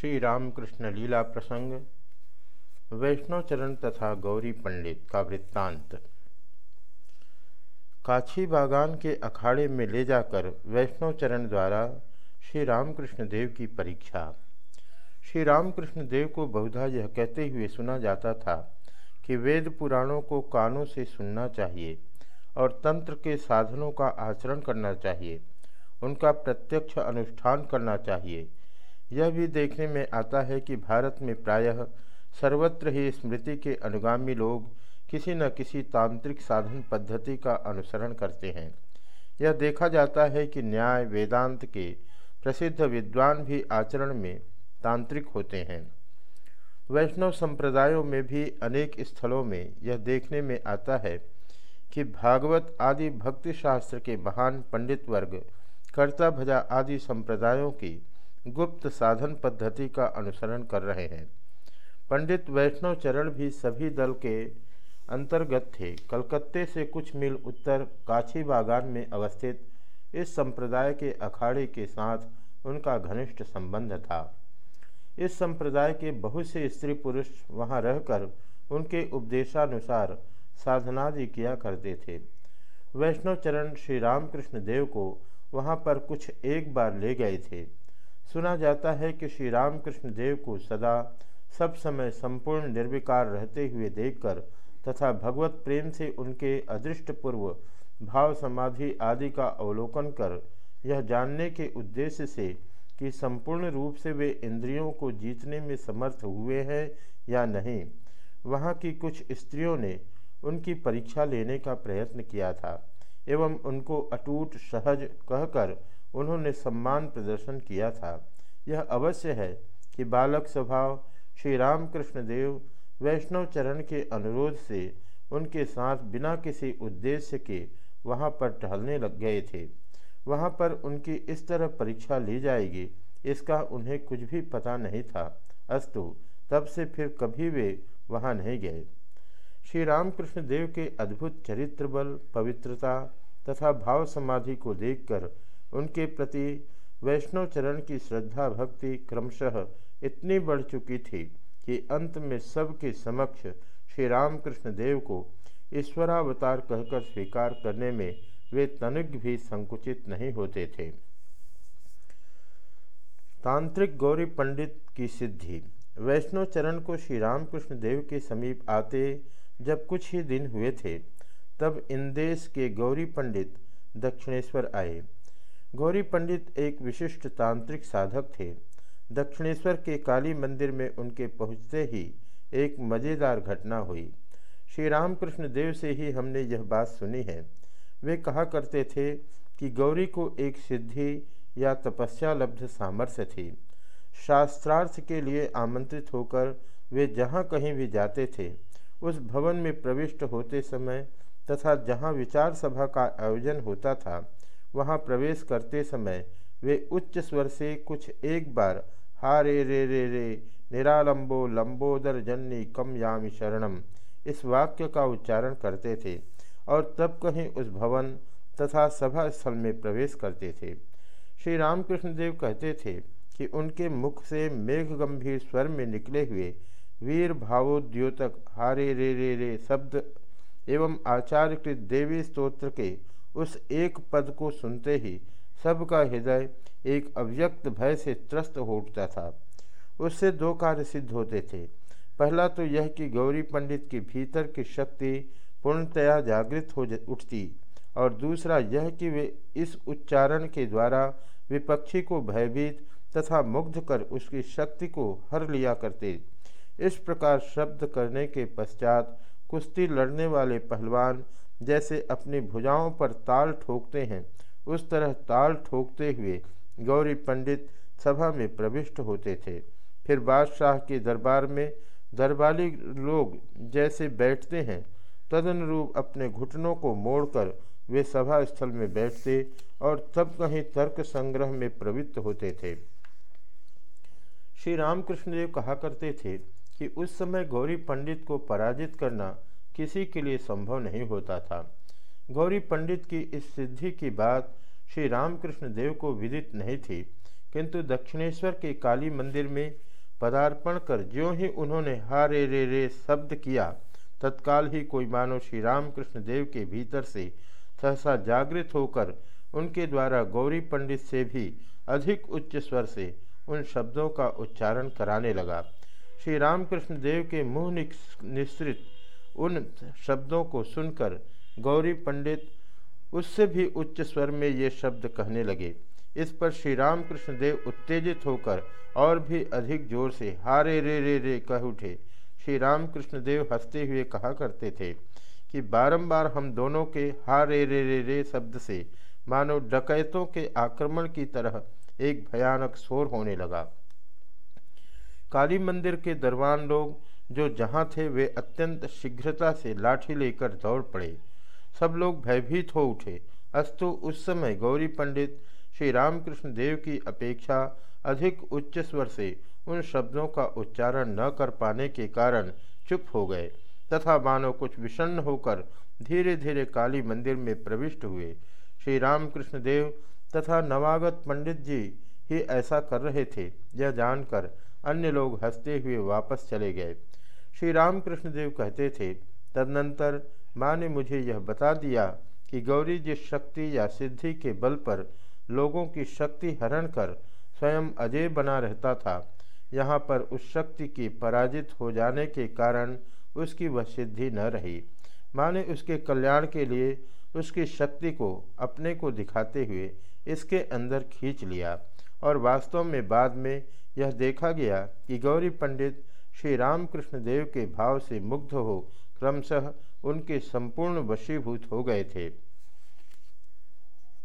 श्री रामकृष्ण लीला प्रसंग, वैष्णव चरण तथा गौरी पंडित का वृत्तांत। काछी बागान के अखाड़े में ले जाकर वैष्णव चरण द्वारा श्री रामकृष्ण देव की परीक्षा। श्री रामकृष्ण देव को बहुधा यह कहते हुए सुना जाता था कि वेद पुराणों को कानों से सुनना चाहिए और तंत्र के साधनों का आचरण करना चाहिए, उनका प्रत्यक्ष अनुष्ठान करना चाहिए। यह भी देखने में आता है कि भारत में प्रायः सर्वत्र ही स्मृति के अनुगामी लोग किसी न किसी तांत्रिक साधन पद्धति का अनुसरण करते हैं। यह देखा जाता है कि न्याय वेदांत के प्रसिद्ध विद्वान भी आचरण में तांत्रिक होते हैं। वैष्णव संप्रदायों में भी अनेक स्थलों में यह देखने में आता है कि भागवत आदि भक्ति शास्त्र के महान पंडित वर्ग, कर्ता भजा आदि संप्रदायों की गुप्त साधन पद्धति का अनुसरण कर रहे हैं। पंडित वैष्णव चरण भी सभी दल के अंतर्गत थे। कलकत्ते से कुछ मील उत्तर काछी बागान में अवस्थित इस संप्रदाय के अखाड़े के साथ उनका घनिष्ठ संबंध था। इस संप्रदाय के बहुत से स्त्री पुरुष वहाँ रहकर उनके उपदेशानुसार साधनादि किया करते थे। वैष्णव चरण श्री रामकृष्ण देव को वहाँ पर कुछ एक बार ले गए थे। सुना जाता है कि श्री रामकृष्ण देव को सदा सब समय संपूर्ण निर्विकार रहते हुए देखकर तथा भगवत प्रेम से उनके अदृष्टपूर्व भाव समाधि आदि का अवलोकन कर यह जानने के उद्देश्य से कि संपूर्ण रूप से वे इंद्रियों को जीतने में समर्थ हुए हैं या नहीं, वहाँ की कुछ स्त्रियों ने उनकी परीक्षा लेने का प्रयत्न किया था एवं उनको अटूट सहज कहकर उन्होंने सम्मान प्रदर्शन किया था। यह अवश्य है कि बालक स्वभाव श्री रामकृष्ण देव वैष्णव चरण के अनुरोध से उनके साथ बिना किसी उद्देश्य के वहाँ पर टहलने लग गए थे। वहाँ पर उनकी इस तरह परीक्षा ली जाएगी, इसका उन्हें कुछ भी पता नहीं था। अस्तु, तब से फिर कभी वे वहाँ नहीं गए। श्री रामकृष्ण देव के अद्भुत चरित्र बल पवित्रता तथा भाव समाधि को देखकर उनके प्रति वैष्णव चरण की श्रद्धा भक्ति क्रमशः इतनी बढ़ चुकी थी कि अंत में सबके समक्ष श्री रामकृष्ण देव को ईश्वरावतार कहकर स्वीकार करने में वे तनिक भी संकुचित नहीं होते थे। तांत्रिक गौरी पंडित की सिद्धि। वैष्णव चरण को श्री रामकृष्ण देव के समीप आते जब कुछ ही दिन हुए थे, तब इंदेश के गौरी पंडित दक्षिणेश्वर आए। गौरी पंडित एक विशिष्ट तांत्रिक साधक थे। दक्षिणेश्वर के काली मंदिर में उनके पहुँचते ही एक मज़ेदार घटना हुई। श्री रामकृष्ण देव से ही हमने यह बात सुनी है। वे कहा करते थे कि गौरी को एक सिद्धि या तपस्या लब्ध सामर्थ्य थी। शास्त्रार्थ के लिए आमंत्रित होकर वे जहाँ कहीं भी जाते थे, उस भवन में प्रविष्ट होते समय तथा जहाँ विचार सभा का आयोजन होता था वहाँ प्रवेश करते समय वे उच्च स्वर से कुछ एक बार, हा रे रे रे रे, निरालंबो लंबोदर जन्नी कम यामी शरणम इस वाक्य का उच्चारण करते थे और तब कहीं उस भवन तथा सभा स्थल में प्रवेश करते थे। श्री रामकृष्ण देव कहते थे कि उनके मुख से मेघ गंभीर स्वर में निकले हुए वीर भावोद्योतक हारे रे रे रे शब्द एवं आचार्यकृत देवी स्तोत्र के उस एक पद को सुनते ही सबका हृदय एक अव्यक्त भय से त्रस्त हो उठता था। उससे दो कार्य सिद्ध होते थे। पहला तो यह कि गौरी पंडित के भीतर की शक्ति पूर्णतया जागृत हो उठती और दूसरा यह कि वे इस उच्चारण के द्वारा विपक्षी को भयभीत तथा मुग्ध कर उसकी शक्ति को हर लिया करते। इस प्रकार शब्द करने के पश्चात कुश्ती लड़ने वाले पहलवान जैसे अपनी भुजाओं पर ताल ठोकते हैं, उस तरह ताल ठोकते हुए गौरी पंडित सभा में प्रविष्ट होते थे। फिर बादशाह के दरबार में दरबारी लोग जैसे बैठते हैं, तदनुरूप अपने घुटनों को मोड़कर वे सभा स्थल में बैठते और तब कहीं तर्क संग्रह में प्रवृत्त होते थे। श्री रामकृष्ण देव कहा करते थे कि उस समय गौरी पंडित को पराजित करना किसी के लिए संभव नहीं होता था। गौरी पंडित की इस सिद्धि की बात श्री रामकृष्ण देव को विदित नहीं थी, किंतु दक्षिणेश्वर के काली मंदिर में पदार्पण कर ज्यों ही उन्होंने हारे रे रे रे शब्द किया, तत्काल ही कोई मानो श्री रामकृष्ण देव के भीतर से सहसा जागृत होकर उनके द्वारा गौरी पंडित से भी अधिक उच्च स्वर से उन शब्दों का उच्चारण कराने लगा। श्री रामकृष्ण देव के मुँह निश्रित उन शब्दों को सुनकर गौरी पंडित उससे भी उच्च स्वर में ये शब्द कहने लगे। इस पर श्री रामकृष्ण देव उत्तेजित होकर और भी अधिक ज़ोर से हारे रे रे रे कह उठे। श्री रामकृष्ण देव हँसते हुए कहा करते थे कि बारंबार हम दोनों के हारे रे रे रे शब्द से मानो डकैतों के आक्रमण की तरह एक भयानक शोर होने लगा। काली मंदिर के दरबान लोग जो जहाँ थे वे अत्यंत शीघ्रता से लाठी लेकर दौड़ पड़े। सब लोग भयभीत हो उठे। अस्तु उस समय गौरी पंडित श्री रामकृष्ण देव की अपेक्षा अधिक उच्च स्वर से उन शब्दों का उच्चारण न कर पाने के कारण चुप हो गए तथा मानो कुछ विषन्न होकर धीरे धीरे काली मंदिर में प्रविष्ट हुए। श्री रामकृष्ण देव तथा नवागत पंडित जी ही ऐसा कर रहे थे। यह जानकर अन्य लोग हँसते हुए वापस चले गए। श्री रामकृष्ण देव कहते थे, तदनंतर माँ ने मुझे यह बता दिया कि गौरी जिस शक्ति या सिद्धि के बल पर लोगों की शक्ति हरण कर स्वयं अजय बना रहता था, यहाँ पर उस शक्ति की पराजित हो जाने के कारण उसकी वह सिद्धि न रही। माँ ने उसके कल्याण के लिए उसकी शक्ति को अपने को दिखाते हुए इसके अंदर खींच लिया और वास्तव में बाद में यह देखा गया कि गौरी पंडित श्री रामकृष्ण देव के भाव से मुग्ध हो क्रमशः उनके संपूर्ण वशीभूत हो गए थे।